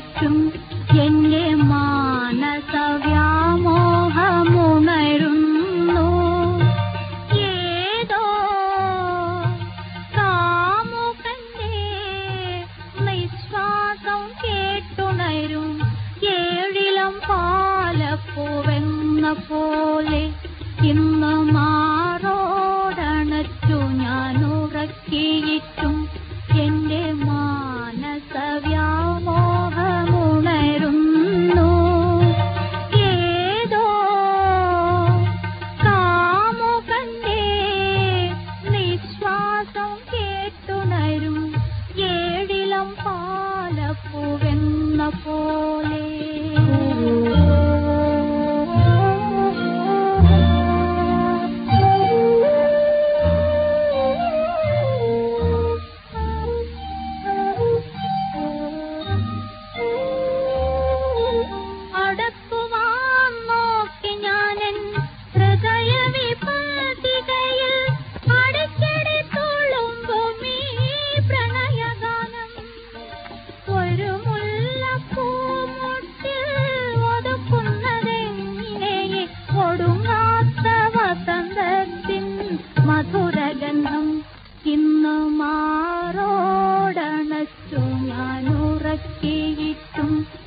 to me. 中。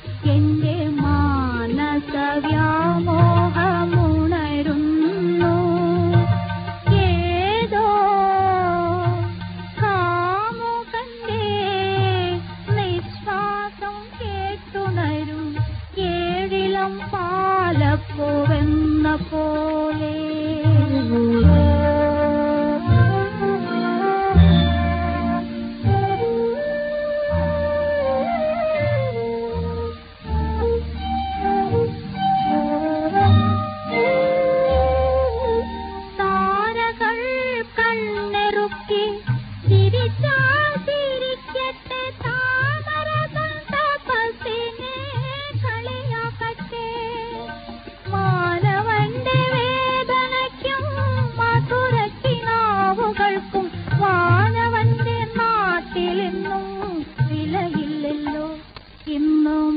in the